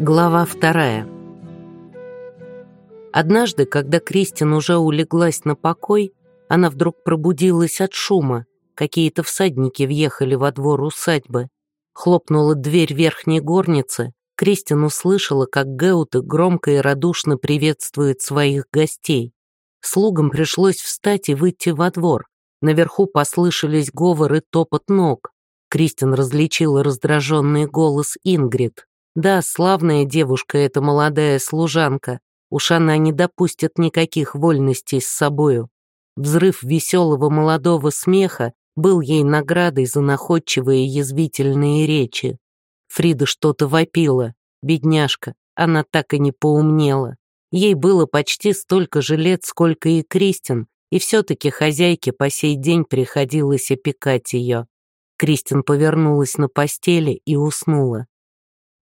Глава вторая. Однажды, когда Кристин уже улеглась на покой, она вдруг пробудилась от шума. Какие-то всадники въехали во двор усадьбы. Хлопнула дверь верхней горницы. Кристин услышала, как Геуты громко и радушно приветствует своих гостей. Слугам пришлось встать и выйти во двор. Наверху послышались говор и топот ног. Кристин различила раздраженный голос Ингрид. Да, славная девушка эта молодая служанка. Уж она не допустит никаких вольностей с собою. Взрыв веселого молодого смеха был ей наградой за находчивые язвительные речи. Фрида что-то вопила. Бедняжка, она так и не поумнела. Ей было почти столько же лет, сколько и Кристин, и все-таки хозяйке по сей день приходилось опекать ее. Кристин повернулась на постели и уснула.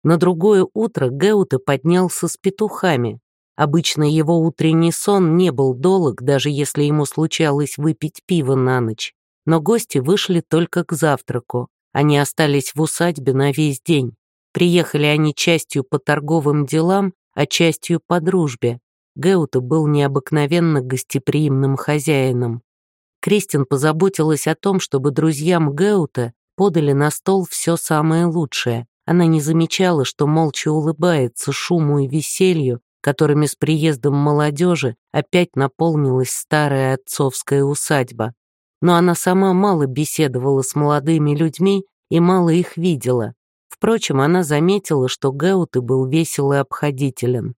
На другое утро Геуте поднялся с петухами. Обычно его утренний сон не был долг, даже если ему случалось выпить пиво на ночь. Но гости вышли только к завтраку. Они остались в усадьбе на весь день. Приехали они частью по торговым делам, а частью по дружбе. Геута был необыкновенно гостеприимным хозяином. Кристин позаботилась о том, чтобы друзьям Геута подали на стол все самое лучшее. Она не замечала, что молча улыбается шуму и веселью, которыми с приездом молодежи опять наполнилась старая отцовская усадьба. Но она сама мало беседовала с молодыми людьми и мало их видела. Впрочем, она заметила, что Геуте был весел и обходителен.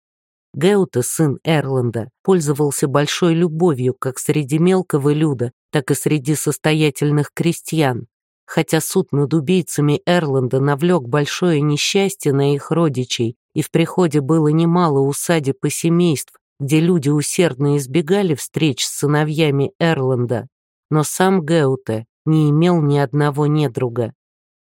Геуте, сын Эрланда, пользовался большой любовью как среди мелкого люда, так и среди состоятельных крестьян хотя суд над убийцами Эрланда навлек большое несчастье на их родичей, и в приходе было немало усадеб и семейств, где люди усердно избегали встреч с сыновьями Эрланда, но сам Геуте не имел ни одного недруга.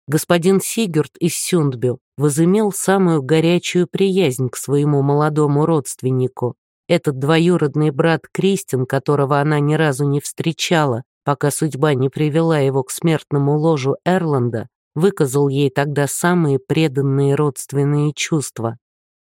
Господин Сигурд из Сюндбю возымел самую горячую приязнь к своему молодому родственнику. Этот двоюродный брат Кристин, которого она ни разу не встречала, пока судьба не привела его к смертному ложу Эрланда, выказал ей тогда самые преданные родственные чувства.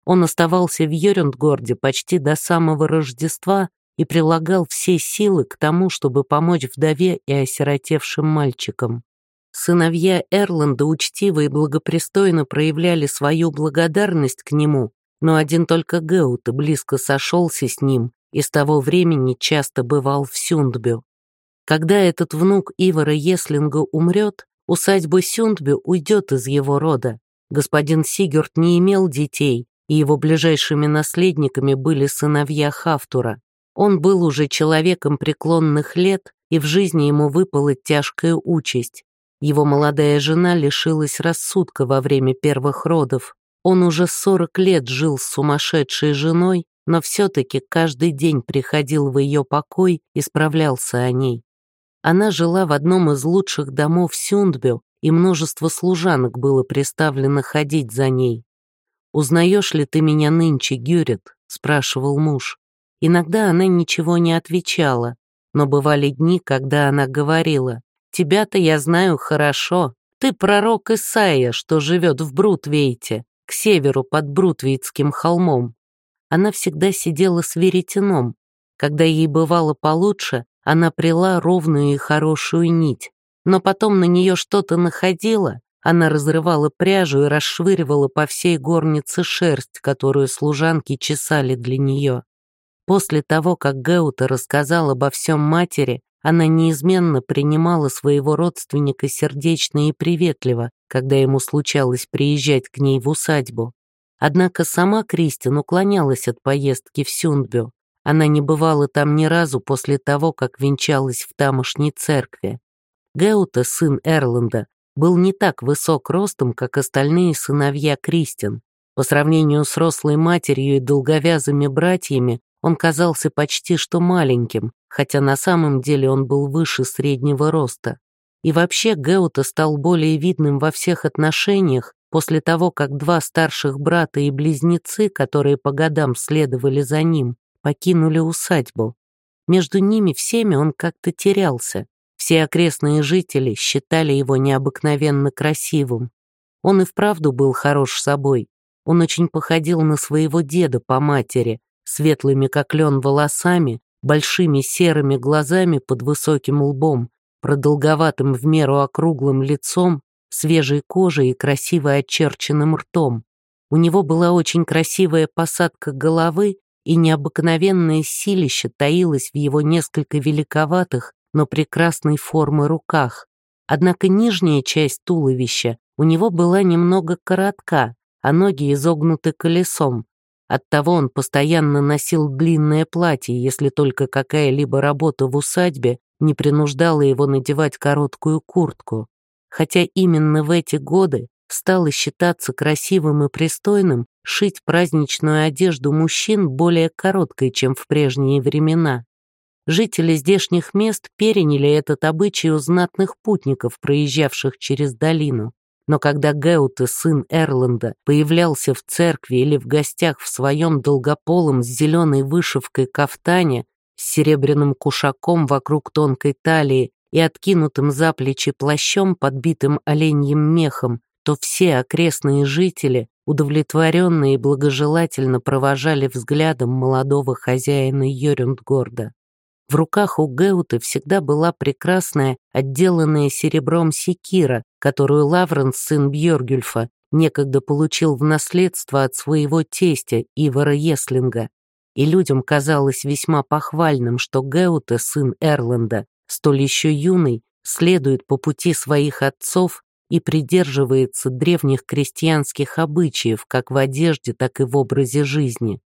Он оставался в Йорюндгорде почти до самого Рождества и прилагал все силы к тому, чтобы помочь вдове и осиротевшим мальчикам. Сыновья Эрланда учтиво и благопристойно проявляли свою благодарность к нему, но один только Геут близко сошелся с ним и с того времени часто бывал в Сюндбю. Когда этот внук Ивара Еслинга умрет, усадьба Сюндбю уйдет из его рода. Господин Сигурд не имел детей, и его ближайшими наследниками были сыновья Хафтура. Он был уже человеком преклонных лет, и в жизни ему выпала тяжкая участь. Его молодая жена лишилась рассудка во время первых родов. Он уже 40 лет жил с сумасшедшей женой, но все-таки каждый день приходил в ее покой и справлялся о ней. Она жила в одном из лучших домов Сюндбю, и множество служанок было приставлено ходить за ней. «Узнаешь ли ты меня нынче, Гюрит?» — спрашивал муж. Иногда она ничего не отвечала, но бывали дни, когда она говорила, «Тебя-то я знаю хорошо. Ты пророк Исаия, что живет в Брутвейте, к северу под Брутвейтским холмом». Она всегда сидела с веретеном. Когда ей бывало получше, она прила ровную и хорошую нить, но потом на нее что-то находила, она разрывала пряжу и расшвыривала по всей горнице шерсть, которую служанки чесали для нее. После того, как Геута рассказал обо всем матери, она неизменно принимала своего родственника сердечно и приветливо, когда ему случалось приезжать к ней в усадьбу. Однако сама Кристин уклонялась от поездки в Сюндбю. Она не бывала там ни разу после того, как венчалась в тамошней церкви. Геута, сын Эрланда, был не так высок ростом, как остальные сыновья Кристин. По сравнению с рослой матерью и долговязыми братьями, он казался почти что маленьким, хотя на самом деле он был выше среднего роста. И вообще Геута стал более видным во всех отношениях после того, как два старших брата и близнецы, которые по годам следовали за ним, покинули усадьбу. Между ними всеми он как-то терялся. Все окрестные жители считали его необыкновенно красивым. Он и вправду был хорош собой. Он очень походил на своего деда по матери, светлыми как лен волосами, большими серыми глазами под высоким лбом, продолговатым в меру округлым лицом, свежей кожей и красиво очерченным ртом. У него была очень красивая посадка головы, и необыкновенное силище таилось в его несколько великоватых, но прекрасной формы руках. Однако нижняя часть туловища у него была немного коротка, а ноги изогнуты колесом. Оттого он постоянно носил длинное платье, если только какая-либо работа в усадьбе не принуждала его надевать короткую куртку. Хотя именно в эти годы стало считаться красивым и пристойным шить праздничную одежду мужчин более короткой, чем в прежние времена. Жители здешних мест переняли этот обычай у знатных путников, проезжавших через долину. Но когда Геуте, сын Эрланда, появлялся в церкви или в гостях в своем долгополом с зеленой вышивкой кафтане, с серебряным кушаком вокруг тонкой талии и откинутым за плечи плащом, подбитым оленьим мехом, то все окрестные жители, удовлетворенные и благожелательно провожали взглядом молодого хозяина Йорюндгорда. В руках у Геуты всегда была прекрасная, отделанная серебром секира, которую Лавренс, сын Бьоргюльфа, некогда получил в наследство от своего тестя Ивара Еслинга. И людям казалось весьма похвальным, что Геуте, сын Эрланда, столь еще юный, следует по пути своих отцов и придерживается древних крестьянских обычаев как в одежде, так и в образе жизни.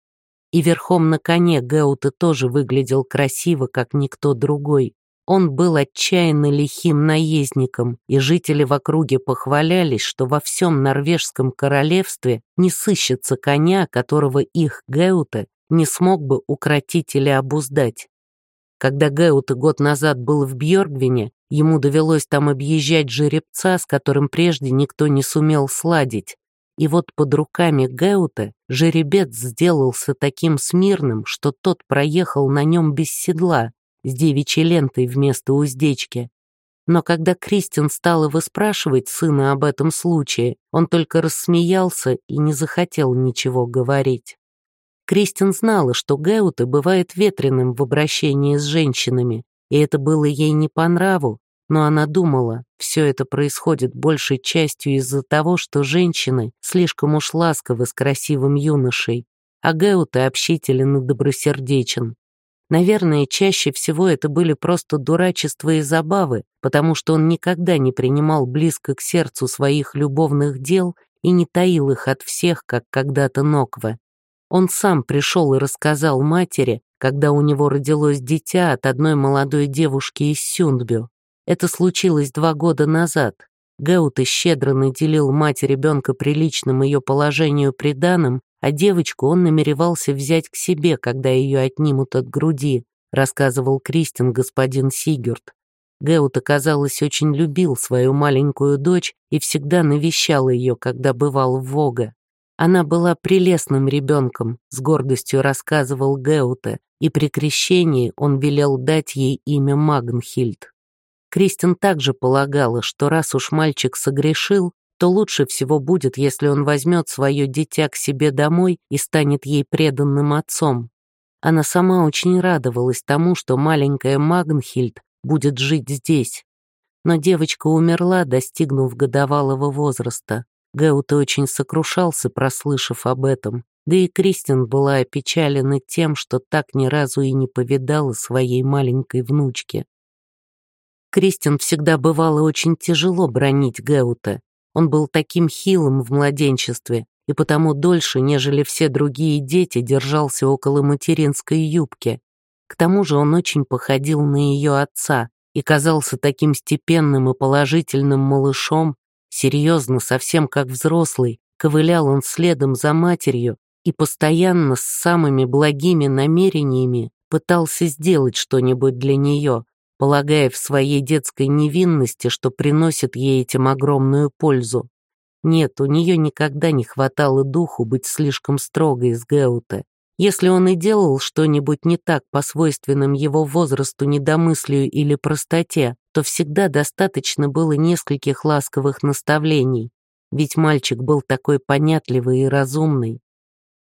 И верхом на коне Геуте тоже выглядел красиво, как никто другой. Он был отчаянно лихим наездником, и жители в округе похвалялись, что во всем норвежском королевстве не сыщется коня, которого их Геуте не смог бы укротить или обуздать. Когда Геуте год назад был в Бьоргвине, ему довелось там объезжать жеребца, с которым прежде никто не сумел сладить. И вот под руками Геута жеребец сделался таким смирным, что тот проехал на нем без седла, с девичьей лентой вместо уздечки. Но когда Кристин стала выспрашивать сына об этом случае, он только рассмеялся и не захотел ничего говорить. Кристин знала, что Геута бывает ветреным в обращении с женщинами, и это было ей не по нраву, но она думала, все это происходит большей частью из-за того, что женщины слишком уж ласковы с красивым юношей, а Геута общителен и добросердечен. Наверное, чаще всего это были просто дурачества и забавы, потому что он никогда не принимал близко к сердцу своих любовных дел и не таил их от всех, как когда-то Ноква. Он сам пришел и рассказал матери, когда у него родилось дитя от одной молодой девушки из Сюндбю. Это случилось два года назад. Геуте щедро наделил мать ребенка приличным ее положению приданым, а девочку он намеревался взять к себе, когда ее отнимут от груди, рассказывал Кристин господин Сигюрд. Геут, оказалось, очень любил свою маленькую дочь и всегда навещал ее, когда бывал в Вога. Она была прелестным ребенком, с гордостью рассказывал Геуте, и при крещении он велел дать ей имя Магнхильд. Кристин также полагала, что раз уж мальчик согрешил, то лучше всего будет, если он возьмет свое дитя к себе домой и станет ей преданным отцом. Она сама очень радовалась тому, что маленькая Магнхильд будет жить здесь. Но девочка умерла, достигнув годовалого возраста. Геуте очень сокрушался, прослышав об этом. Да и Кристин была опечалена тем, что так ни разу и не повидала своей маленькой внучки. Кристин всегда бывало очень тяжело бронить Геута. Он был таким хилым в младенчестве и потому дольше, нежели все другие дети, держался около материнской юбки. К тому же он очень походил на ее отца и казался таким степенным и положительным малышом, серьезно, совсем как взрослый, ковылял он следом за матерью и постоянно с самыми благими намерениями пытался сделать что-нибудь для нее, полагая в своей детской невинности, что приносит ей этим огромную пользу. Нет, у нее никогда не хватало духу быть слишком строгой с Геуте. Если он и делал что-нибудь не так по свойственным его возрасту недомыслию или простоте, то всегда достаточно было нескольких ласковых наставлений. ведь мальчик был такой понятливый и разумный.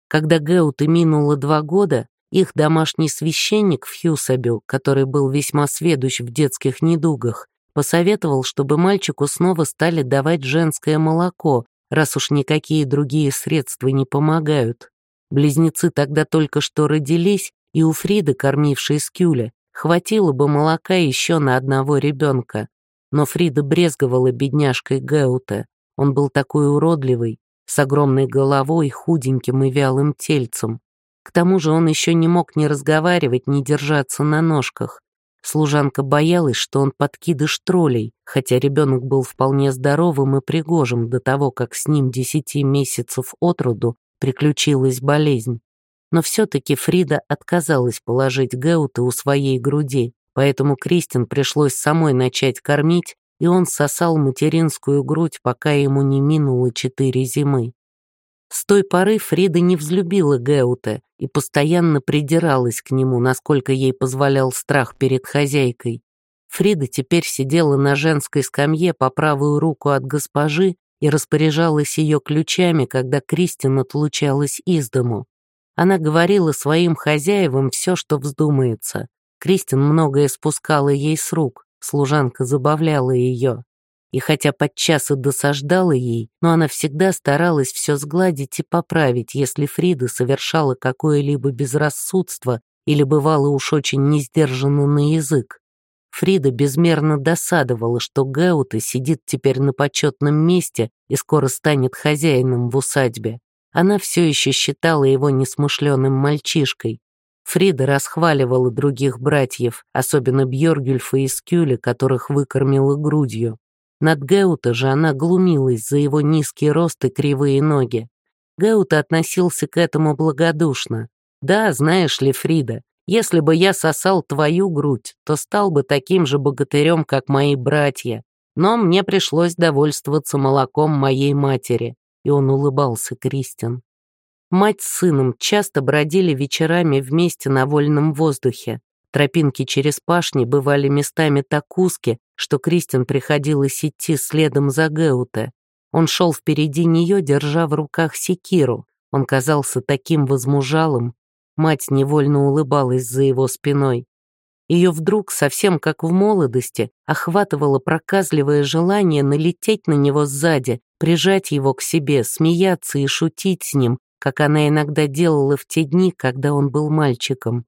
Когда Геуте минуло два года, их домашний священник в Хьюсабю, который был весьма сведущ в детских недугах, посоветовал, чтобы мальчику снова стали давать женское молоко, раз уж никакие другие средства не помогают. Близнецы тогда только что родились, и у Фриды, кормившей Скюля, хватило бы молока еще на одного ребенка. Но Фрида брезговала бедняжкой Геута. Он был такой уродливый, с огромной головой, худеньким и вялым тельцем. К тому же он еще не мог ни разговаривать, ни держаться на ножках. Служанка боялась, что он подкидыш троллей, хотя ребенок был вполне здоровым и пригожим до того, как с ним десяти месяцев от роду приключилась болезнь. Но все-таки Фрида отказалась положить Геута у своей груди, поэтому Кристин пришлось самой начать кормить, и он сосал материнскую грудь, пока ему не минуло четыре зимы. С той поры Фрида не взлюбила Геута и постоянно придиралась к нему, насколько ей позволял страх перед хозяйкой. Фрида теперь сидела на женской скамье по правую руку от госпожи и распоряжалась ее ключами, когда Кристин отлучалась из дому. Она говорила своим хозяевам все, что вздумается. Кристин многое спускала ей с рук, служанка забавляла ее. И хотя подчас и досаждала ей, но она всегда старалась все сгладить и поправить, если Фрида совершала какое-либо безрассудство или бывало уж очень несдержанно на язык. Фрида безмерно досадовала, что Геута сидит теперь на почетном месте и скоро станет хозяином в усадьбе. Она все еще считала его несмышленым мальчишкой. Фрида расхваливала других братьев, особенно Бьоргюльфа и Скюля, которых выкормила грудью. Над Геута же она глумилась за его низкий рост и кривые ноги. Геута относился к этому благодушно. «Да, знаешь ли, Фрида, если бы я сосал твою грудь, то стал бы таким же богатырем, как мои братья. Но мне пришлось довольствоваться молоком моей матери». И он улыбался Кристин. Мать с сыном часто бродили вечерами вместе на вольном воздухе. Тропинки через пашни бывали местами так узки, что Кристин приходилось идти следом за Геуте. Он шел впереди нее, держа в руках секиру. Он казался таким возмужалым. Мать невольно улыбалась за его спиной. Ее вдруг, совсем как в молодости, охватывало проказливое желание налететь на него сзади, прижать его к себе, смеяться и шутить с ним, как она иногда делала в те дни, когда он был мальчиком.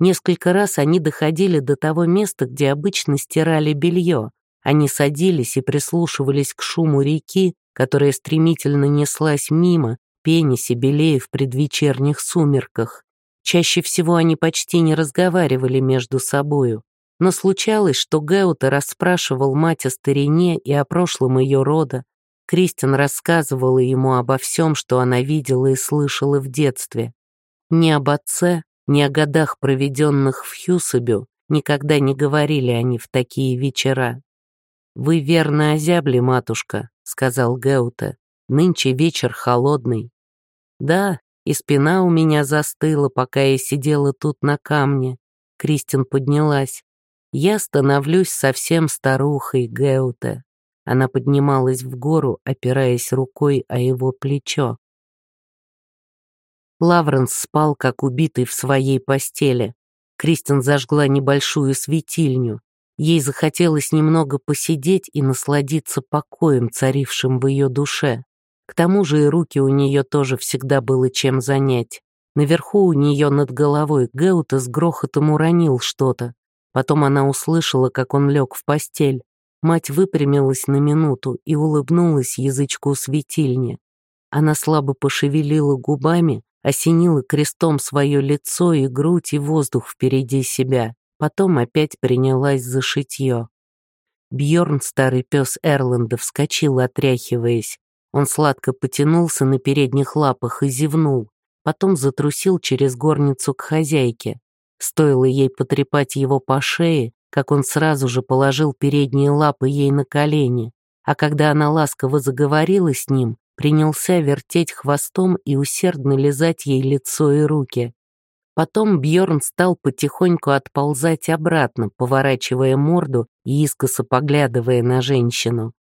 Несколько раз они доходили до того места, где обычно стирали белье. Они садились и прислушивались к шуму реки, которая стремительно неслась мимо, пенясь и белея в предвечерних сумерках. Чаще всего они почти не разговаривали между собою. Но случалось, что Геута расспрашивал мать о старине и о прошлом ее рода. Кристин рассказывала ему обо всем, что она видела и слышала в детстве. Не об отце, ни о годах, проведенных в Хьюсабю, никогда не говорили они в такие вечера. «Вы верно озябли, матушка», — сказал Геуте. «Нынче вечер холодный». «Да, и спина у меня застыла, пока я сидела тут на камне». Кристин поднялась. «Я становлюсь совсем старухой, Геуте». Она поднималась в гору, опираясь рукой о его плечо. Лавренс спал, как убитый в своей постели. Кристин зажгла небольшую светильню. Ей захотелось немного посидеть и насладиться покоем, царившим в ее душе. К тому же и руки у нее тоже всегда было чем занять. Наверху у нее над головой Геута с грохотом уронил что-то. Потом она услышала, как он лег в постель. Мать выпрямилась на минуту и улыбнулась язычку светильни. Она слабо пошевелила губами, осенила крестом свое лицо и грудь и воздух впереди себя, потом опять принялась за шитье. Бьорн, старый пес Эрланда, вскочил, отряхиваясь. Он сладко потянулся на передних лапах и зевнул, потом затрусил через горницу к хозяйке. Стоило ей потрепать его по шее, как он сразу же положил передние лапы ей на колени, а когда она ласково заговорила с ним, принялся вертеть хвостом и усердно лизать ей лицо и руки. Потом Бьорн стал потихоньку отползать обратно, поворачивая морду и искоса поглядывая на женщину.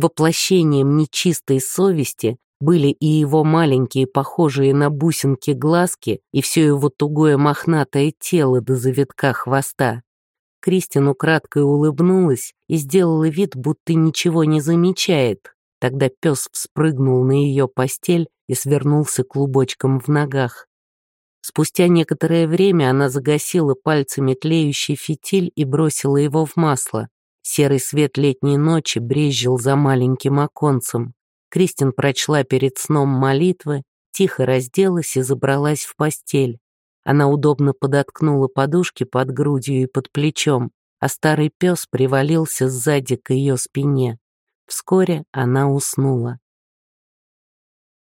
Воплощением нечистой совести были и его маленькие, похожие на бусинки глазки, и все его тугое мохнатое тело до завитка хвоста. Кристин украдкой улыбнулась и сделала вид, будто ничего не замечает. Тогда пес вспрыгнул на ее постель и свернулся клубочком в ногах. Спустя некоторое время она загасила пальцами тлеющий фитиль и бросила его в масло. Серый свет летней ночи брезжил за маленьким оконцем. Кристин прочла перед сном молитвы, тихо разделась и забралась в постель. Она удобно подоткнула подушки под грудью и под плечом, а старый пес привалился сзади к ее спине. Вскоре она уснула.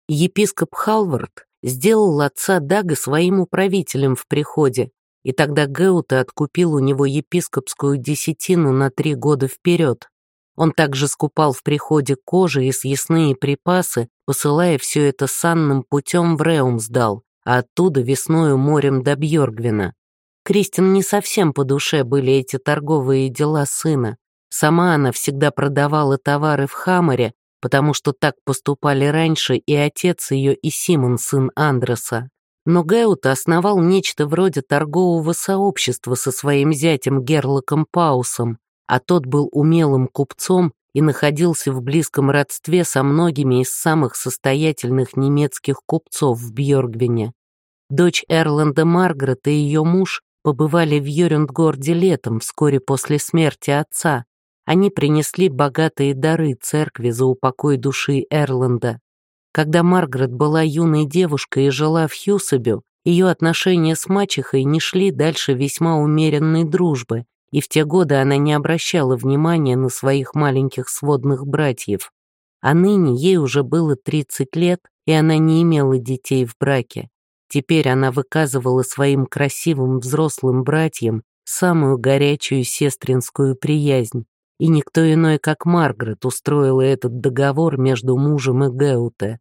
Епископ Халвард сделал отца Дага своим управителем в приходе, и тогда Геута откупил у него епископскую десятину на три года вперед. Он также скупал в приходе кожи и съестные припасы, посылая все это санным путем в Реумсдал, а оттуда весною морем до Бьоргвина. Кристин не совсем по душе были эти торговые дела сына. Сама она всегда продавала товары в Хамаре, потому что так поступали раньше и отец ее, и Симон, сын Андреса. Но Геут основал нечто вроде торгового сообщества со своим зятем Герлоком Паусом, а тот был умелым купцом и находился в близком родстве со многими из самых состоятельных немецких купцов в Бьоргвине. Дочь Эрланда Маргарет и ее муж побывали в Йорюндгорде летом, вскоре после смерти отца. Они принесли богатые дары церкви за упокой души Эрланда. Когда Маргарет была юной девушкой и жила в Хьюсабю, ее отношения с мачехой не шли дальше весьма умеренной дружбы, и в те годы она не обращала внимания на своих маленьких сводных братьев. А ныне ей уже было 30 лет, и она не имела детей в браке. Теперь она выказывала своим красивым взрослым братьям самую горячую сестринскую приязнь, и никто иной, как Маргарет, устроила этот договор между мужем и Геуте.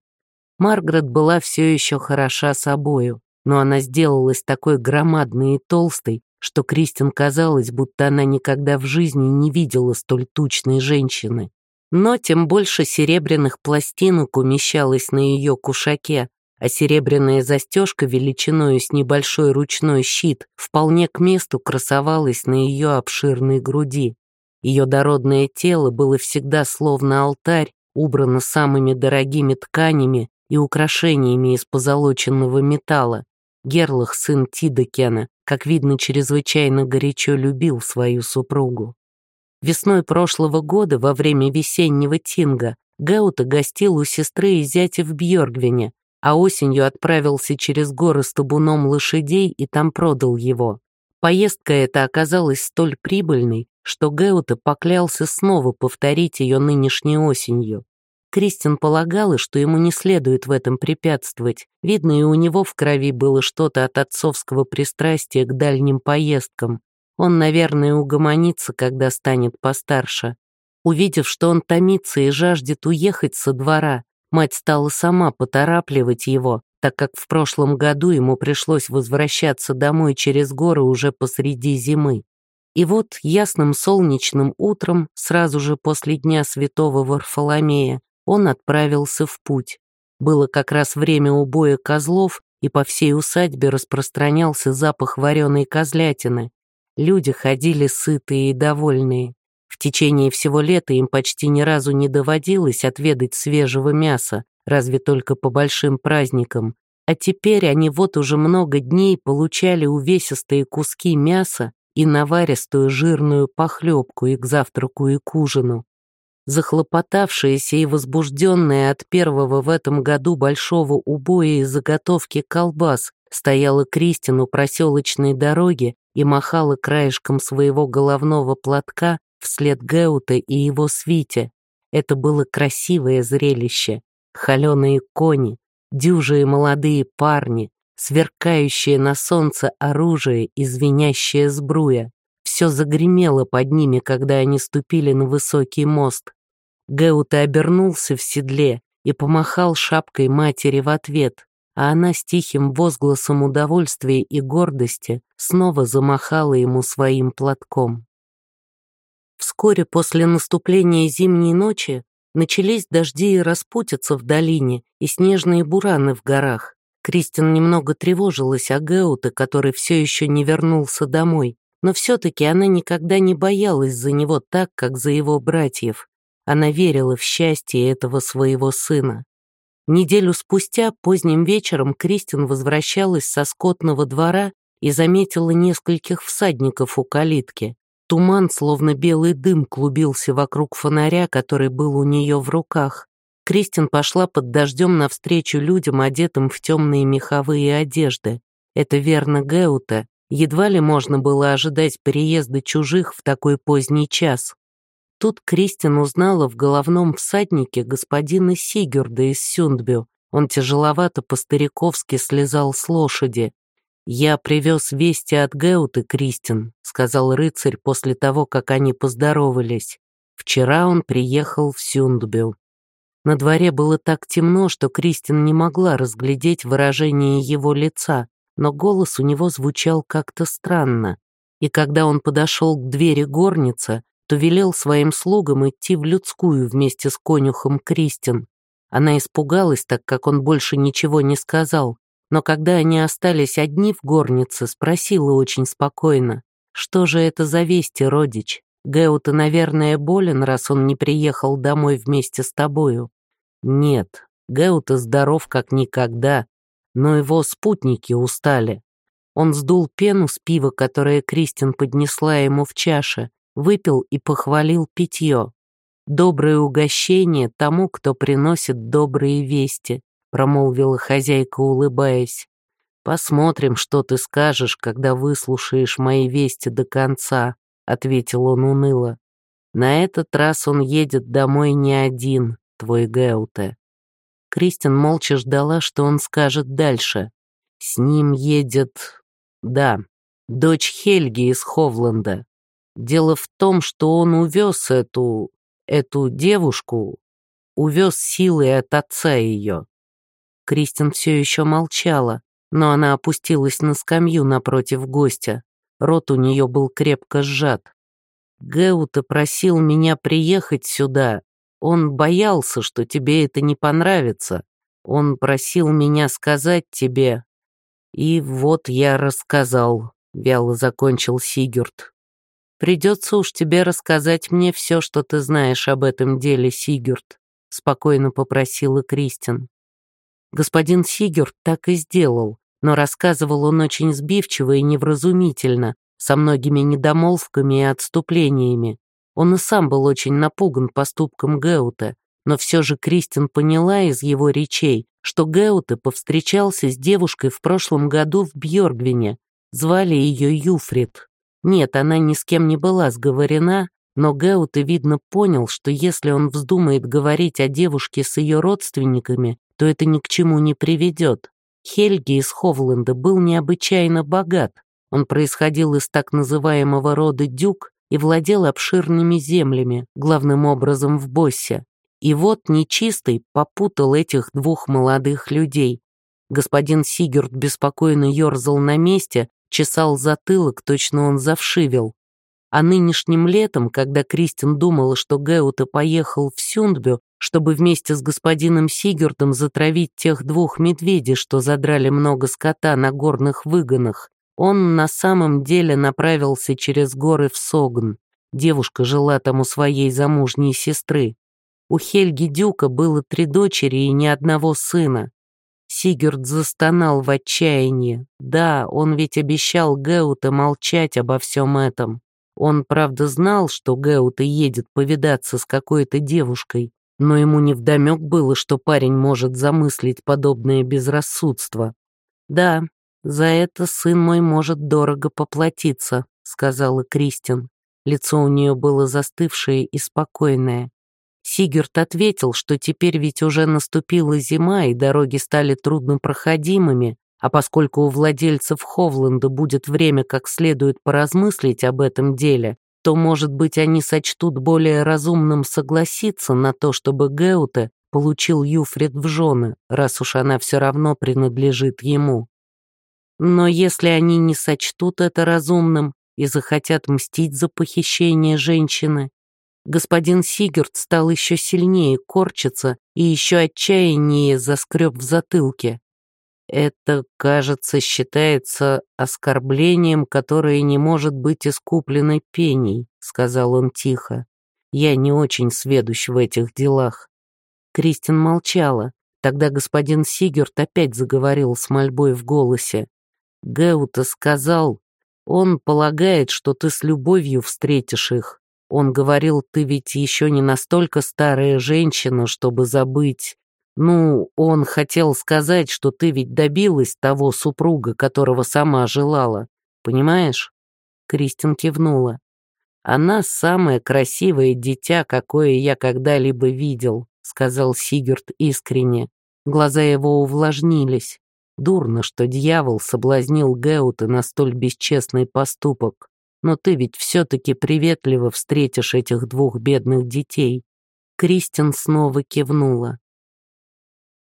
Маргарет была все еще хороша собою, но она сделалась такой громадной и толстой, что Кристин казалось, будто она никогда в жизни не видела столь тучной женщины. Но тем больше серебряных пластинок умещалось на ее кушаке, а серебряная застежка величиною с небольшой ручной щит вполне к месту красовалась на ее обширной груди. Ее дородное тело было всегда словно алтарь, убрано самыми дорогими тканями и украшениями из позолоченного металла. Герлах, сын Тидекена, как видно, чрезвычайно горячо любил свою супругу. Весной прошлого года, во время весеннего тинга, Гаута гостил у сестры и зятя в Бьоргвине, а осенью отправился через горы с табуном лошадей и там продал его. Поездка эта оказалась столь прибыльной, что Геута поклялся снова повторить ее нынешней осенью. Кристин полагала, что ему не следует в этом препятствовать. Видно, и у него в крови было что-то от отцовского пристрастия к дальним поездкам. Он, наверное, угомонится, когда станет постарше. Увидев, что он томится и жаждет уехать со двора, мать стала сама поторапливать его, так как в прошлом году ему пришлось возвращаться домой через горы уже посреди зимы. И вот ясным солнечным утром, сразу же после Дня Святого Варфоломея, он отправился в путь. Было как раз время убоя козлов, и по всей усадьбе распространялся запах вареной козлятины. Люди ходили сытые и довольные. В течение всего лета им почти ни разу не доводилось отведать свежего мяса, разве только по большим праздникам. А теперь они вот уже много дней получали увесистые куски мяса и наваристую жирную похлебку и к завтраку, и к ужину. Захлопотавшаяся и возбужденная от первого в этом году большого убоя и заготовки колбас стояла Кристин у проселочной дороги и махала краешком своего головного платка вслед Геута и его свите. Это было красивое зрелище. Холеные кони, дюжие молодые парни, сверкающее на солнце оружие и звенящая сбруя. Все загремело под ними, когда они ступили на высокий мост. Геута обернулся в седле и помахал шапкой матери в ответ, а она с тихим возгласом удовольствия и гордости снова замахала ему своим платком. Вскоре после наступления зимней ночи Начались дожди и распутица в долине, и снежные бураны в горах. Кристин немного тревожилась о Геуте, который все еще не вернулся домой, но все-таки она никогда не боялась за него так, как за его братьев. Она верила в счастье этого своего сына. Неделю спустя, поздним вечером, Кристин возвращалась со скотного двора и заметила нескольких всадников у калитки. Туман, словно белый дым, клубился вокруг фонаря, который был у нее в руках. Кристин пошла под дождем навстречу людям, одетым в темные меховые одежды. Это верно Геута. Едва ли можно было ожидать переезда чужих в такой поздний час. Тут Кристин узнала в головном всаднике господина Сигерда из Сюндбю. Он тяжеловато по-стариковски слезал с лошади. «Я привез вести от Геуты, Кристин», — сказал рыцарь после того, как они поздоровались. «Вчера он приехал в Сюндбю». На дворе было так темно, что Кристин не могла разглядеть выражение его лица, но голос у него звучал как-то странно. И когда он подошел к двери горницы, то велел своим слугам идти в людскую вместе с конюхом Кристин. Она испугалась, так как он больше ничего не сказал, но когда они остались одни в горнице, спросила очень спокойно, «Что же это за вести, родич? Гэу-то, наверное, болен, раз он не приехал домой вместе с тобою». Нет, Гэута здоров как никогда, но его спутники устали. Он сдул пену с пива, которое Кристин поднесла ему в чаше, выпил и похвалил питье. «Доброе угощение тому, кто приносит добрые вести», промолвила хозяйка, улыбаясь. «Посмотрим, что ты скажешь, когда выслушаешь мои вести до конца», ответил он уныло. «На этот раз он едет домой не один, твой Геуте». Кристин молча ждала, что он скажет дальше. «С ним едет... да, дочь Хельги из Ховланда. Дело в том, что он увез эту... эту девушку, увез силой от отца ее». Кристин все еще молчала, но она опустилась на скамью напротив гостя. Рот у нее был крепко сжат. Геута просил меня приехать сюда он боялся, что тебе это не понравится. Он просил меня сказать тебе. И вот я рассказал, вяло закончил Сигурд. Придется уж тебе рассказать мне все, что ты знаешь об этом деле, Сигурд, спокойно попросила Кристин. Господин Сигурд так и сделал, но рассказывал он очень сбивчиво и невразумительно, со многими недомолвками и отступлениями. Он и сам был очень напуган поступком Геута, но все же Кристин поняла из его речей, что Геуте повстречался с девушкой в прошлом году в Бьоргвине. Звали ее Юфрид. Нет, она ни с кем не была сговорена, но Геуте, видно, понял, что если он вздумает говорить о девушке с ее родственниками, то это ни к чему не приведет. Хельги из Ховленда был необычайно богат. Он происходил из так называемого рода дюк, и владел обширными землями, главным образом в Боссе. И вот нечистый попутал этих двух молодых людей. Господин Сигурд беспокойно ерзал на месте, чесал затылок, точно он завшивел. А нынешним летом, когда Кристин думала, что Геута поехал в Сюндбю, чтобы вместе с господином Сигурдом затравить тех двух медведей, что задрали много скота на горных выгонах, он на самом деле направился через горы в Согн. Девушка жила там у своей замужней сестры. У Хельги Дюка было три дочери и ни одного сына. Сигурд застонал в отчаянии. Да, он ведь обещал Геута молчать обо всем этом. Он, правда, знал, что Геута едет повидаться с какой-то девушкой, но ему невдомек было, что парень может замыслить подобное безрассудство. Да, «За это сын мой может дорого поплатиться», — сказала Кристин. Лицо у нее было застывшее и спокойное. Сигурд ответил, что теперь ведь уже наступила зима, и дороги стали труднопроходимыми, а поскольку у владельцев Ховленда будет время как следует поразмыслить об этом деле, то, может быть, они сочтут более разумным согласиться на то, чтобы Геуте получил Юфрид в жены, раз уж она все равно принадлежит ему. Но если они не сочтут это разумным и захотят мстить за похищение женщины, Господин Сигерт стал еще сильнее корчиться и еще отчаяннее заскреб в затылке. Это, кажется, считается оскорблением, которое не может быть искуплено пеней, сказал он тихо. Я не очень сведущ в этих делах. Кристин молчала. Тогда господин Сигерт опять заговорил с мольбой в голосе. Геута сказал, он полагает, что ты с любовью встретишь их. Он говорил, ты ведь еще не настолько старая женщина, чтобы забыть. Ну, он хотел сказать, что ты ведь добилась того супруга, которого сама желала. Понимаешь? Кристин кивнула. Она самое красивое дитя, какое я когда-либо видел, сказал Сигурд искренне. Глаза его увлажнились. Дурно, что дьявол соблазнил Геута на столь бесчестный поступок но ты ведь все-таки приветливо встретишь этих двух бедных детей». Кристин снова кивнула.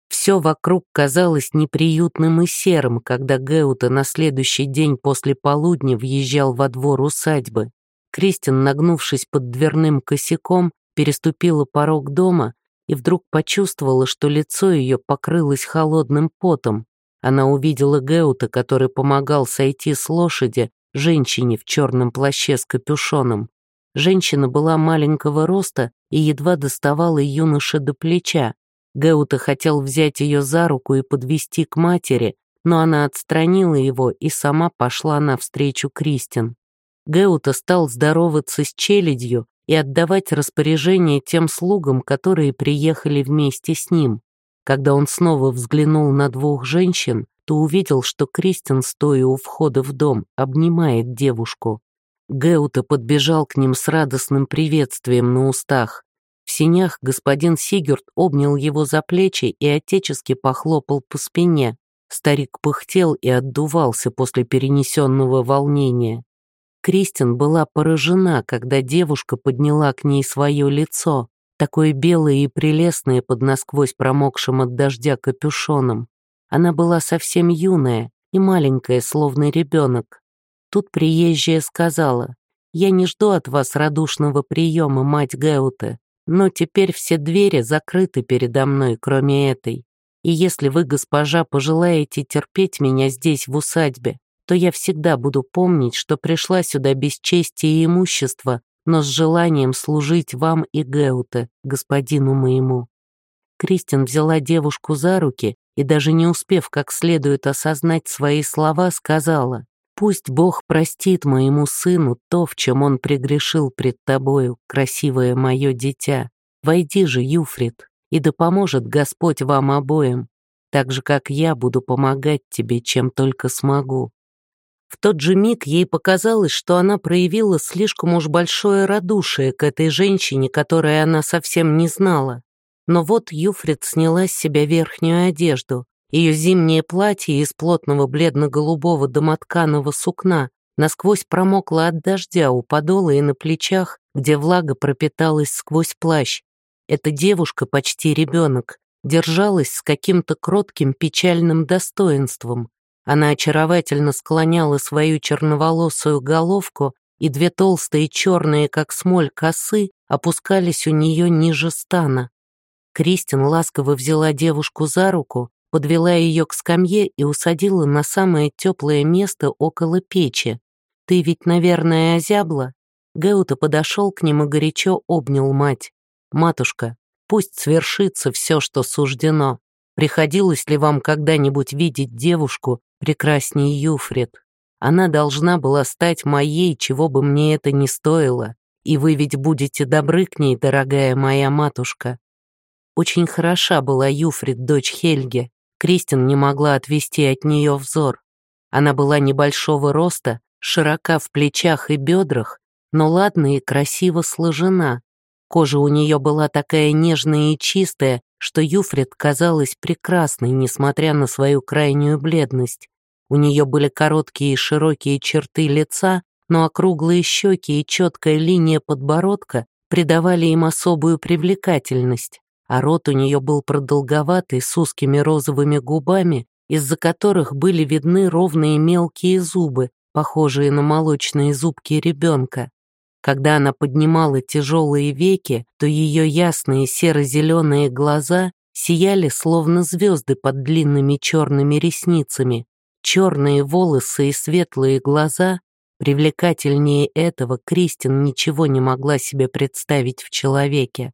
Все вокруг казалось неприютным и серым, когда Геута на следующий день после полудня въезжал во двор усадьбы. Кристин, нагнувшись под дверным косяком, переступила порог дома и вдруг почувствовала, что лицо ее покрылось холодным потом. Она увидела Геута, который помогал сойти с лошади, женщине в черном плаще с капюшоном. Женщина была маленького роста и едва доставала юноше до плеча. Геута хотел взять ее за руку и подвести к матери, но она отстранила его и сама пошла навстречу Кристин. Геута стал здороваться с челядью и отдавать распоряжение тем слугам, которые приехали вместе с ним. Когда он снова взглянул на двух женщин, то увидел, что Кристин, стоя у входа в дом, обнимает девушку. Геута подбежал к ним с радостным приветствием на устах. В синях господин Сигурд обнял его за плечи и отечески похлопал по спине. Старик пыхтел и отдувался после перенесенного волнения. Кристин была поражена, когда девушка подняла к ней свое лицо, такое белое и прелестное под насквозь промокшим от дождя капюшоном. Она была совсем юная и маленькая, словно ребенок. Тут приезжая сказала, «Я не жду от вас радушного приема, мать Геуте, но теперь все двери закрыты передо мной, кроме этой. И если вы, госпожа, пожелаете терпеть меня здесь, в усадьбе, то я всегда буду помнить, что пришла сюда без чести и имущества, но с желанием служить вам и Геуте, господину моему». Кристин взяла девушку за руки и даже не успев как следует осознать свои слова, сказала, «Пусть Бог простит моему сыну то, в чем он прегрешил пред тобою, красивое мое дитя. Войди же, Юфрид, и да поможет Господь вам обоим, так же, как я буду помогать тебе, чем только смогу». В тот же миг ей показалось, что она проявила слишком уж большое радушие к этой женщине, которой она совсем не знала. Но вот Юфрид сняла с себя верхнюю одежду. Ее зимнее платье из плотного бледно-голубого домотканого сукна насквозь промокло от дождя у подола и на плечах, где влага пропиталась сквозь плащ. Эта девушка, почти ребенок, держалась с каким-то кротким печальным достоинством. Она очаровательно склоняла свою черноволосую головку, и две толстые черные, как смоль, косы опускались у нее ниже стана. Кристин ласково взяла девушку за руку, подвела ее к скамье и усадила на самое теплое место около печи. «Ты ведь, наверное, озябла?» Геута подошел к ним и горячо обнял мать. «Матушка, пусть свершится все, что суждено. Приходилось ли вам когда-нибудь видеть девушку прекраснее Юфрид? Она должна была стать моей, чего бы мне это ни стоило. И вы ведь будете добры к ней, дорогая моя матушка. Очень хороша была Юфрид, дочь Хельги. Кристин не могла отвести от нее взор. Она была небольшого роста, широка в плечах и бедрах, но ладно и красиво сложена. Кожа у нее была такая нежная и чистая, что Юфрид казалась прекрасной, несмотря на свою крайнюю бледность. У нее были короткие и широкие черты лица, но округлые щеки и четкая линия подбородка придавали им особую привлекательность а рот у нее был продолговатый, с узкими розовыми губами, из-за которых были видны ровные мелкие зубы, похожие на молочные зубки ребенка. Когда она поднимала тяжелые веки, то ее ясные серо-зеленые глаза сияли, словно звезды под длинными черными ресницами. Черные волосы и светлые глаза, привлекательнее этого Кристин ничего не могла себе представить в человеке.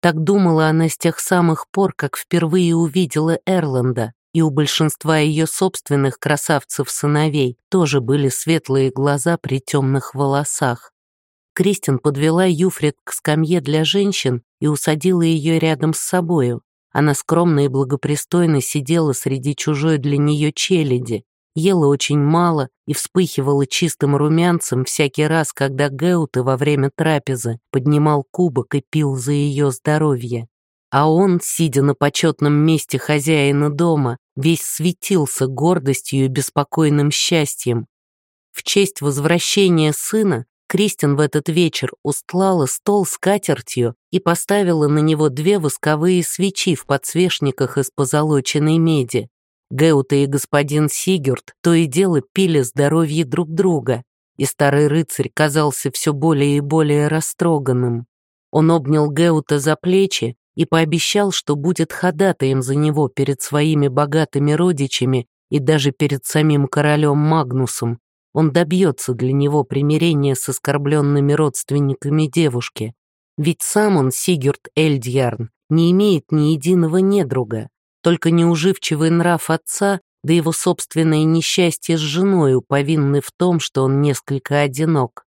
Так думала она с тех самых пор, как впервые увидела Эрланда, и у большинства ее собственных красавцев-сыновей тоже были светлые глаза при темных волосах. Кристин подвела Юфрид к скамье для женщин и усадила ее рядом с собою. Она скромно и благопристойно сидела среди чужой для нее челяди, ела очень мало и вспыхивала чистым румянцем всякий раз, когда Геуты во время трапезы поднимал кубок и пил за ее здоровье. А он, сидя на почетном месте хозяина дома, весь светился гордостью и беспокойным счастьем. В честь возвращения сына Кристин в этот вечер устлала стол с катертью и поставила на него две восковые свечи в подсвечниках из позолоченной меди. Геута и господин Сигюрд то и дело пили здоровье друг друга, и старый рыцарь казался все более и более растроганным. Он обнял Геута за плечи и пообещал, что будет ходатаем за него перед своими богатыми родичами и даже перед самим королем Магнусом, он добьется для него примирения с оскорбленными родственниками девушки. Ведь сам он, Сигурд Эльдьярн, не имеет ни единого недруга, только неуживчивый нрав отца, да его собственное несчастье с женою повинны в том, что он несколько одинок.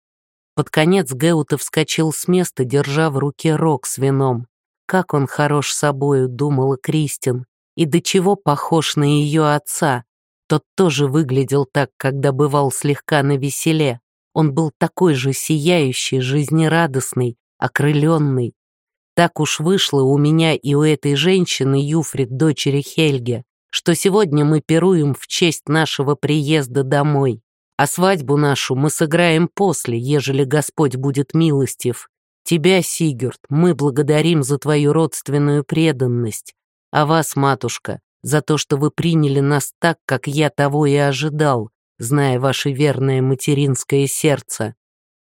Под конец Геута вскочил с места, держа в руке рог с вином. Как он хорош собою, думала Кристин, и до чего похож на ее отца, тот тоже выглядел так, когда бывал слегка на веселе. Он был такой же сияющий, жизнерадостный, окрыленный. Так уж вышло у меня и у этой женщины Юфрид, дочери Хельге, что сегодня мы пируем в честь нашего приезда домой, а свадьбу нашу мы сыграем после, ежели Господь будет милостив. Тебя, Сигурд, мы благодарим за твою родственную преданность, а вас, матушка, за то, что вы приняли нас так, как я того и ожидал, зная ваше верное материнское сердце.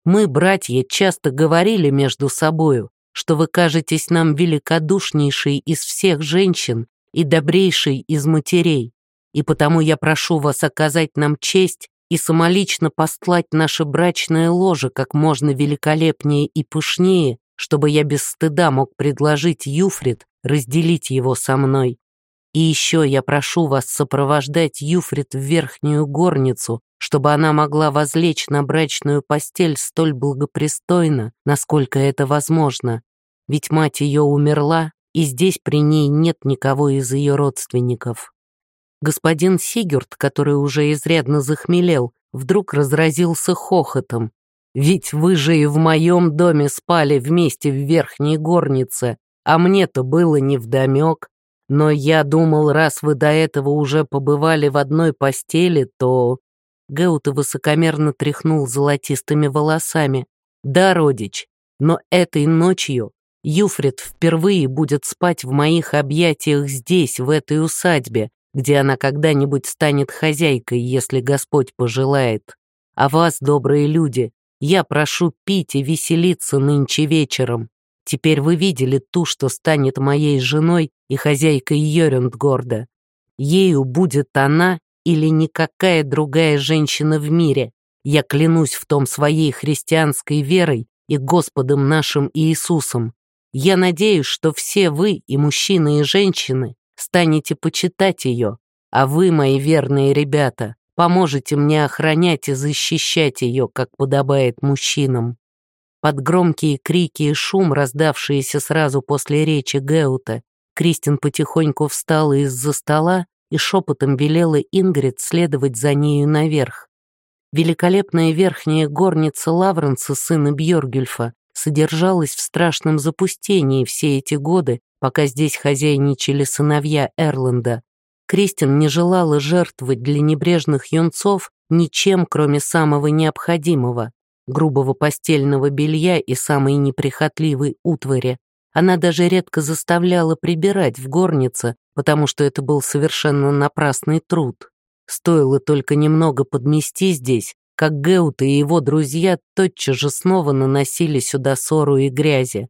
Мы, братья, часто говорили между собою, что вы кажетесь нам великодушнейшей из всех женщин и добрейшей из матерей, и потому я прошу вас оказать нам честь и самолично постлать наше брачное ложе как можно великолепнее и пышнее, чтобы я без стыда мог предложить Юфрид разделить его со мной. И еще я прошу вас сопровождать Юфрит в верхнюю горницу, чтобы она могла возлечь на брачную постель столь благопристойно, насколько это возможно. Ведь мать ее умерла, и здесь при ней нет никого из ее родственников. Господин Сигурд, который уже изрядно захмелел, вдруг разразился хохотом. «Ведь вы же и в моем доме спали вместе в верхней горнице, а мне-то было невдомек. Но я думал, раз вы до этого уже побывали в одной постели, то...» Геута высокомерно тряхнул золотистыми волосами. «Да, родич, но этой ночью Юфрид впервые будет спать в моих объятиях здесь, в этой усадьбе, где она когда-нибудь станет хозяйкой, если Господь пожелает. А вас, добрые люди, я прошу пить и веселиться нынче вечером. Теперь вы видели ту, что станет моей женой и хозяйкой Йорюндгорда. Ею будет она или никакая другая женщина в мире. Я клянусь в том своей христианской верой и Господом нашим Иисусом. Я надеюсь, что все вы, и мужчины, и женщины, станете почитать ее, а вы, мои верные ребята, поможете мне охранять и защищать ее, как подобает мужчинам. Под громкие крики и шум, раздавшиеся сразу после речи Геута, Кристин потихоньку встала из-за стола и шепотом велела Ингрид следовать за нею наверх. Великолепная верхняя горница Лавренса, сына Бьоргюльфа, содержалась в страшном запустении все эти годы, пока здесь хозяйничали сыновья Эрланда. Кристин не желала жертвовать для небрежных юнцов ничем, кроме самого необходимого грубого постельного белья и самой неприхотливой утвари. Она даже редко заставляла прибирать в горнице, потому что это был совершенно напрасный труд. Стоило только немного подмести здесь, как Геут и его друзья тотчас же снова наносили сюда ссору и грязи.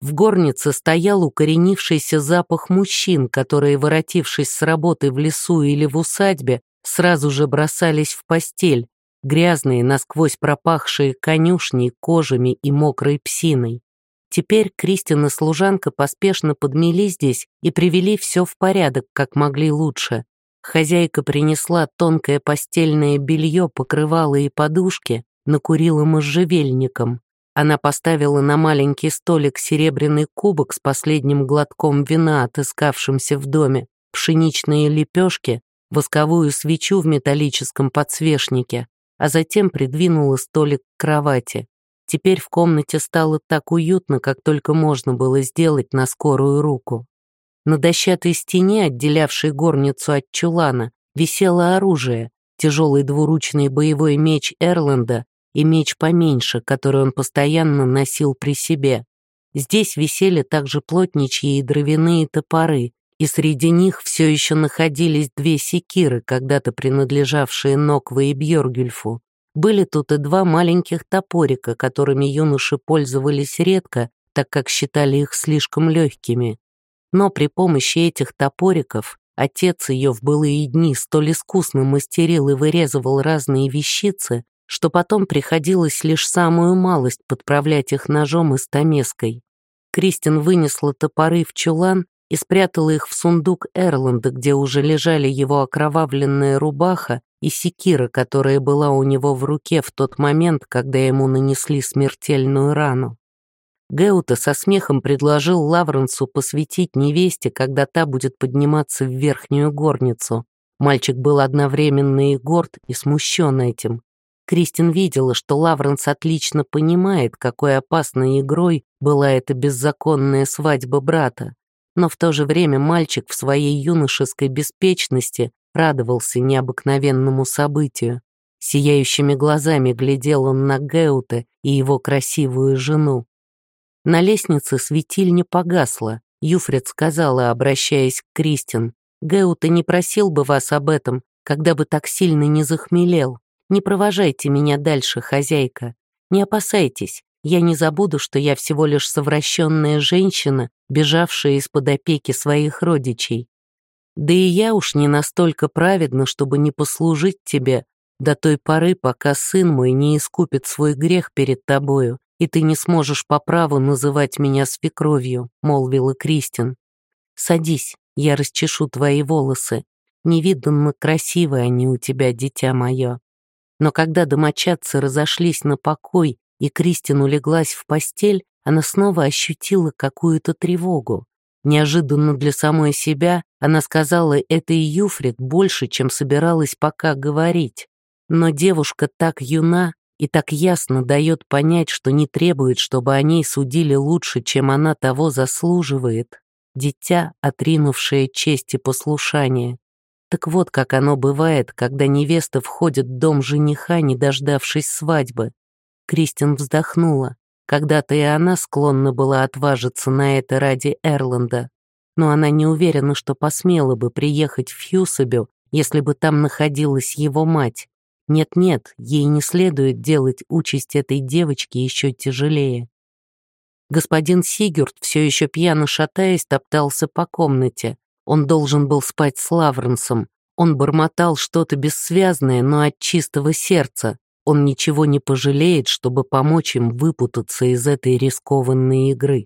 В горнице стоял укоренившийся запах мужчин, которые, воротившись с работы в лесу или в усадьбе, сразу же бросались в постель, грязные, насквозь пропахшие конюшней, кожами и мокрой псиной. Теперь Кристина служанка поспешно подмели здесь и привели все в порядок, как могли лучше. Хозяйка принесла тонкое постельное белье, покрывало и подушки, накурила можжевельником. Она поставила на маленький столик серебряный кубок с последним глотком вина, отыскавшимся в доме, пшеничные лепешки, восковую свечу в металлическом подсвечнике, а затем придвинула столик к кровати. Теперь в комнате стало так уютно, как только можно было сделать на скорую руку. На дощатой стене, отделявшей горницу от чулана, висело оружие, тяжелый двуручный боевой меч Эрленда и меч поменьше, который он постоянно носил при себе. Здесь висели также плотничьи и дровяные топоры, и среди них все еще находились две секиры, когда-то принадлежавшие Нокве и Бьоргюльфу. Были тут и два маленьких топорика, которыми юноши пользовались редко, так как считали их слишком легкими. Но при помощи этих топориков отец ее в былые дни столь искусно мастерил и вырезывал разные вещицы, что потом приходилось лишь самую малость подправлять их ножом и стамеской. Кристин вынесла топоры в чулан и спрятала их в сундук Эрланда, где уже лежали его окровавленная рубаха и секира, которая была у него в руке в тот момент, когда ему нанесли смертельную рану. Геута со смехом предложил Лавренсу посвятить невесте, когда та будет подниматься в верхнюю горницу. Мальчик был одновременно и горд, и смущен этим. Кристин видела, что Лавренс отлично понимает, какой опасной игрой была эта беззаконная свадьба брата но в то же время мальчик в своей юношеской беспечности радовался необыкновенному событию. Сияющими глазами глядел он на Геута и его красивую жену. На лестнице светильня погасла. Юфрид сказала, обращаясь к Кристин, «Геута не просил бы вас об этом, когда бы так сильно не захмелел. Не провожайте меня дальше, хозяйка. Не опасайтесь, я не забуду, что я всего лишь совращенная женщина, бежавшая из-под опеки своих родичей. Да и я уж не настолько праведна, чтобы не послужить тебе до той поры, пока сын мой не искупит свой грех перед тобою, и ты не сможешь по праву называть меня свекровью», — молвила Кристин. «Садись, я расчешу твои волосы. Невиданно красивые они у тебя, дитя мое». Но когда домочадцы разошлись на покой и Кристин улеглась в постель, она снова ощутила какую-то тревогу. Неожиданно для самой себя она сказала это и Юфрид больше, чем собиралась пока говорить. Но девушка так юна и так ясно дает понять, что не требует, чтобы о ней судили лучше, чем она того заслуживает. Дитя, отринувшее честь и послушание. Так вот, как оно бывает, когда невеста входит в дом жениха, не дождавшись свадьбы. Кристин вздохнула. Когда-то и она склонна была отважиться на это ради Эрланда, но она не уверена, что посмела бы приехать в Хьюсабю, если бы там находилась его мать. Нет-нет, ей не следует делать участь этой девочки еще тяжелее. Господин Сигюрд, все еще пьяно шатаясь, топтался по комнате. Он должен был спать с Лавренсом. Он бормотал что-то бессвязное, но от чистого сердца. Он ничего не пожалеет, чтобы помочь им выпутаться из этой рискованной игры.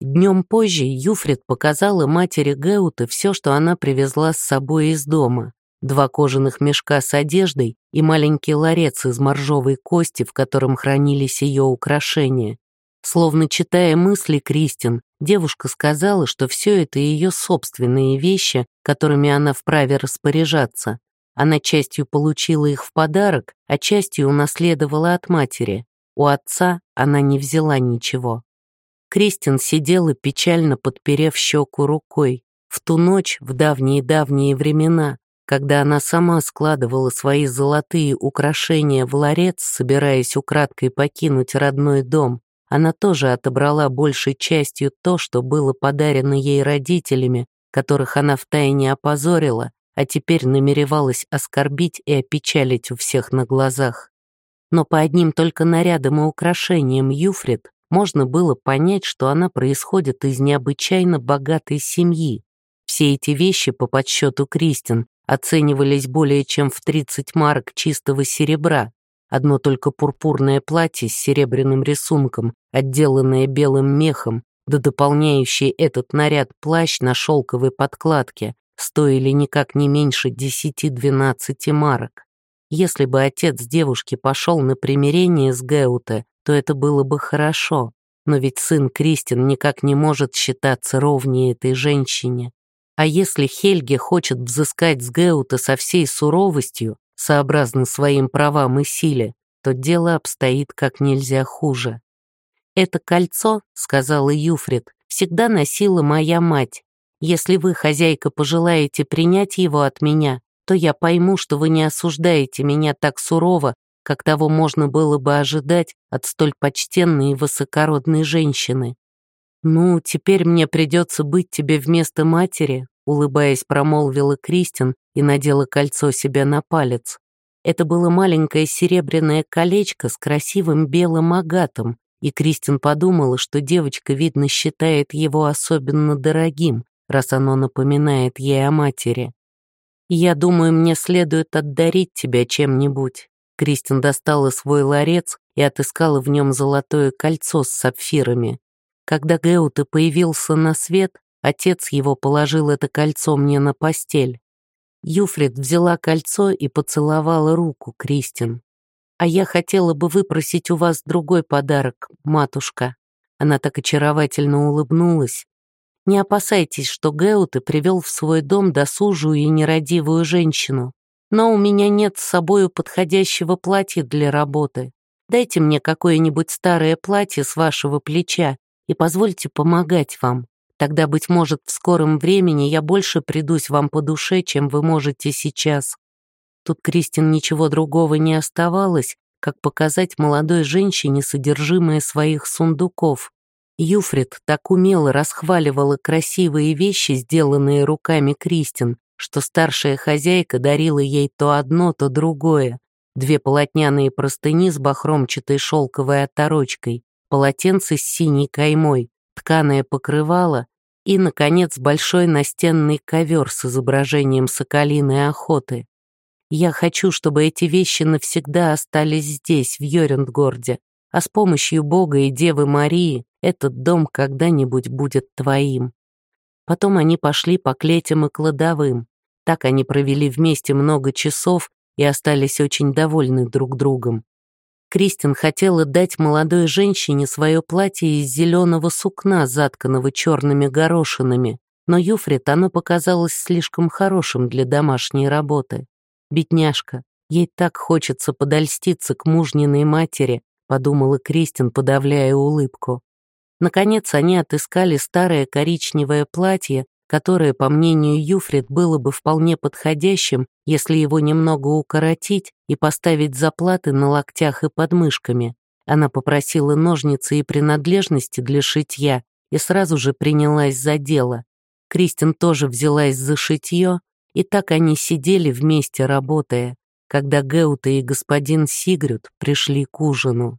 Днем позже Юфрид показала матери Геута все, что она привезла с собой из дома. Два кожаных мешка с одеждой и маленький ларец из моржовой кости, в котором хранились ее украшения. Словно читая мысли Кристин, девушка сказала, что все это ее собственные вещи, которыми она вправе распоряжаться. Она частью получила их в подарок, а частью унаследовала от матери. У отца она не взяла ничего. Кристин сидела печально подперев щеку рукой. В ту ночь, в давние-давние времена, когда она сама складывала свои золотые украшения в ларец, собираясь украдкой покинуть родной дом, она тоже отобрала большей частью то, что было подарено ей родителями, которых она втайне опозорила, а теперь намеревалась оскорбить и опечалить у всех на глазах. Но по одним только нарядам и украшениям Юфрид можно было понять, что она происходит из необычайно богатой семьи. Все эти вещи, по подсчету Кристин, оценивались более чем в 30 марок чистого серебра. Одно только пурпурное платье с серебряным рисунком, отделанное белым мехом, да дополняющий этот наряд плащ на шелковой подкладке, стоили никак не меньше 10-12 марок. Если бы отец девушки пошел на примирение с Геуте, то это было бы хорошо, но ведь сын Кристин никак не может считаться ровнее этой женщине. А если Хельге хочет взыскать с Геута со всей суровостью, сообразно своим правам и силе, то дело обстоит как нельзя хуже. «Это кольцо, — сказала Юфрид, — всегда носила моя мать. Если вы, хозяйка, пожелаете принять его от меня, то я пойму, что вы не осуждаете меня так сурово, как того можно было бы ожидать от столь почтенной и высокородной женщины. «Ну, теперь мне придется быть тебе вместо матери», улыбаясь, промолвила Кристин и надела кольцо себе на палец. Это было маленькое серебряное колечко с красивым белым агатом, и Кристин подумала, что девочка, видно, считает его особенно дорогим, раз оно напоминает ей о матери. «Я думаю, мне следует отдарить тебя чем-нибудь». Кристин достала свой ларец и отыскала в нем золотое кольцо с сапфирами. Когда Геута появился на свет, отец его положил это кольцо мне на постель. Юфрид взяла кольцо и поцеловала руку Кристин. «А я хотела бы выпросить у вас другой подарок, матушка». Она так очаровательно улыбнулась, не опасайтесь, что Геуты привел в свой дом досужую и нерадивую женщину. Но у меня нет с собою подходящего платья для работы. Дайте мне какое-нибудь старое платье с вашего плеча и позвольте помогать вам. Тогда, быть может, в скором времени я больше придусь вам по душе, чем вы можете сейчас». Тут Кристин ничего другого не оставалось, как показать молодой женщине содержимое своих сундуков. Юфрид так умело расхваливала красивые вещи, сделанные руками Кристин, что старшая хозяйка дарила ей то одно, то другое. Две полотняные простыни с бахромчатой шелковой оторочкой, полотенце с синей каймой, тканое покрывало и, наконец, большой настенный ковер с изображением соколиной охоты. Я хочу, чтобы эти вещи навсегда остались здесь, в Йорюндгорде, а с помощью Бога и Девы Марии этот дом когда-нибудь будет твоим. Потом они пошли по клетям и кладовым. Так они провели вместе много часов и остались очень довольны друг другом. Кристин хотела дать молодой женщине свое платье из зеленого сукна, затканного черными горошинами, но Юфрит оно показалось слишком хорошим для домашней работы. Бедняжка, ей так хочется подольститься к мужниной матери, подумала Кристин, подавляя улыбку. Наконец они отыскали старое коричневое платье, которое, по мнению Юфрид, было бы вполне подходящим, если его немного укоротить и поставить заплаты на локтях и подмышками. Она попросила ножницы и принадлежности для шитья и сразу же принялась за дело. Кристин тоже взялась за шитье, и так они сидели вместе, работая, когда Геута и господин Сигрюд пришли к ужину.